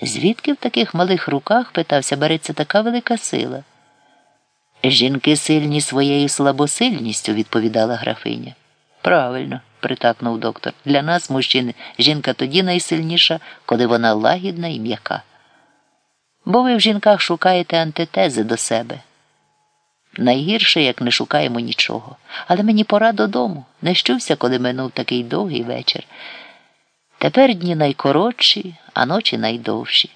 Звідки в таких малих руках, питався, береться така велика сила? Жінки сильні своєю слабосильністю, відповідала графиня. Правильно, притакнув доктор. Для нас, мужчин, жінка тоді найсильніша, коли вона лагідна і м'яка. Бо ви в жінках шукаєте антитези до себе. Найгірше, як не шукаємо нічого. Але мені пора додому. Не щувся, коли минув такий довгий вечір. Тепер дні найкоротші, а ночі найдовші.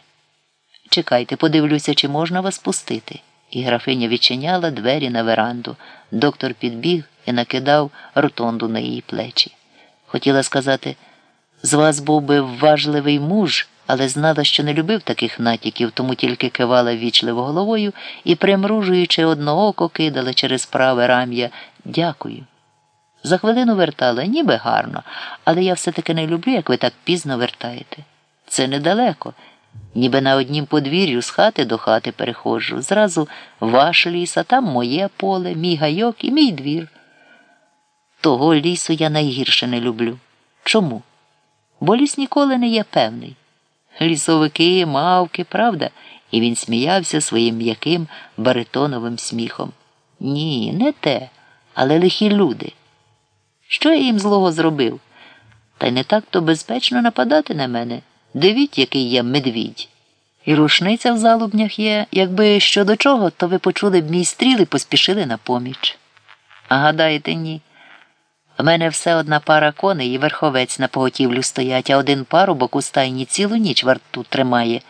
Чекайте, подивлюся, чи можна вас пустити. І графиня відчиняла двері на веранду. Доктор підбіг і накидав ротонду на її плечі. Хотіла сказати, з вас був би вважливий муж, але знала, що не любив таких натяків, тому тільки кивала ввічливо головою і, примружуючи одно око, кидала через праве рам'я Дякую. За хвилину вертала, ніби гарно, але я все-таки не люблю, як ви так пізно вертаєте. Це недалеко, ніби на однім подвір'ю з хати до хати переходжу. Зразу ваш ліс, а там моє поле, мій гайок і мій двір. Того лісу я найгірше не люблю. Чому? Бо ліс ніколи не є певний. Лісовики, мавки, правда? І він сміявся своїм м'яким баритоновим сміхом. Ні, не те, але лихі люди. Що я їм злого зробив? Та й не так то безпечно нападати на мене. Дивіть, який я медвідь. І рушниця в залубнях є. Якби що до чого, то ви почули б мій стріл і поспішили на поміч. А гадаєте, ні. У мене все одна пара коней і верховець на поготівлю стоять, а один парубок у стайні цілу ніч варту тримає.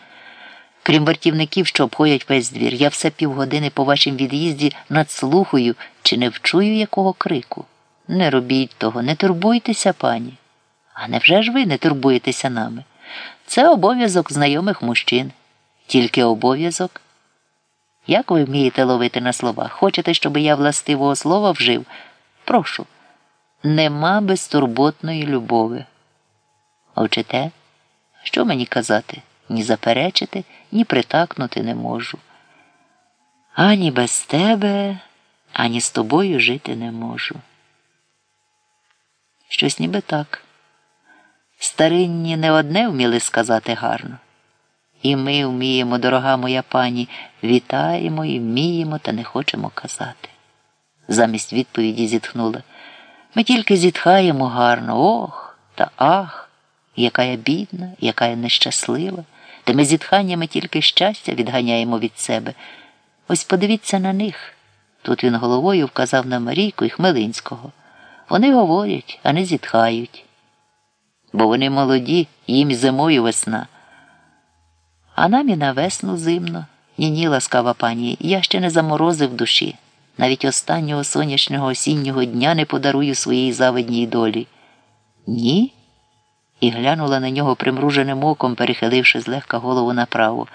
Крім вартівників, що обходять весь двір, я все півгодини по вашім від'їзді надслухаю чи не вчую якого крику. Не робіть того, не турбуйтеся, пані. А невже ж ви не турбуєтеся нами? Це обов'язок знайомих мужчин. Тільки обов'язок. Як ви вмієте ловити на словах? Хочете, щоб я властивого слова вжив? Прошу. Нема безтурботної любови. Овчите? Що мені казати? Ні заперечити, ні притакнути не можу. Ані без тебе, ані з тобою жити не можу. Щось ніби так. Старинні не одне вміли сказати гарно. І ми вміємо, дорога моя пані, вітаємо і вміємо, та не хочемо казати. Замість відповіді зітхнула. Ми тільки зітхаємо гарно, ох та ах, яка я бідна, яка я нещаслива. Тими зітханнями тільки щастя відганяємо від себе. Ось подивіться на них. Тут він головою вказав на Марійку і Хмелинського. Вони говорять, а не зітхають. Бо вони молоді, їм зимою весна. А нам і на весну зимно. Ні, ні, ласкава пані, я ще не заморозив душі. Навіть останнього сонячного осіннього дня не подарую своїй завидній долі. Ні? І глянула на нього примруженим оком, перехиливши злегка голову направо.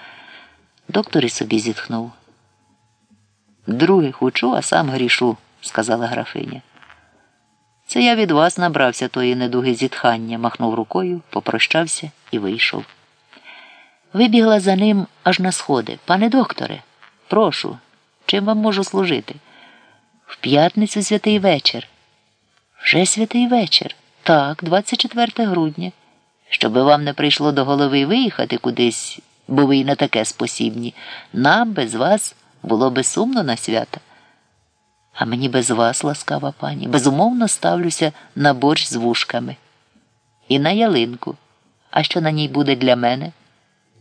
Доктор і собі зітхнув. Других учу, а сам грішу, сказала графиня. Це я від вас набрався тої недуги зітхання, махнув рукою, попрощався і вийшов. Вибігла за ним аж на сходи. Пане докторе, прошу, чим вам можу служити? В п'ятницю святий вечір. Вже святий вечір. Так, 24 грудня. Щоби вам не прийшло до голови виїхати кудись, бо ви й на таке спосібні, нам без вас було би сумно на свята. А мені без вас, ласкава пані, безумовно ставлюся на борщ з вушками. І на ялинку. А що на ній буде для мене?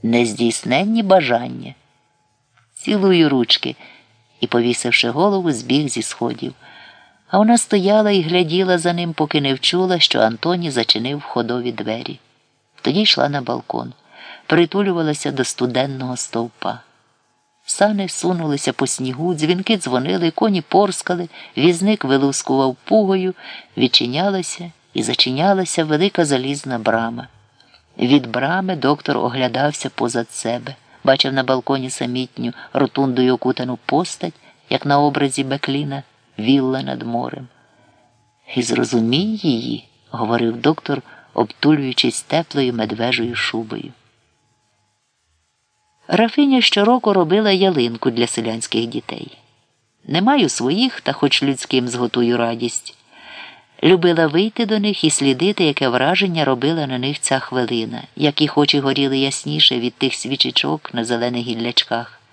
Нездійсненні бажання. Цілую ручки і, повісивши голову, збіг зі сходів. А вона стояла і гляділа за ним, поки не вчула, що Антоні зачинив ходові двері. Тоді йшла на балкон, притулювалася до студенного стовпа. Сани сунулися по снігу, дзвінки дзвонили, коні порскали, візник вилускував пугою, відчинялася і зачинялася велика залізна брама. Від брами доктор оглядався позад себе, бачив на балконі самітню ротундою окутану постать, як на образі Бекліна, вілла над морем. І зрозумій її, говорив доктор, обтулюючись теплою медвежою шубою. Рафиня щороку робила ялинку для селянських дітей. Не маю своїх, та хоч людським зготую радість. Любила вийти до них і слідити, яке враження робила на них ця хвилина, як їх очі горіли ясніше від тих свічечок на зелених гіллячках.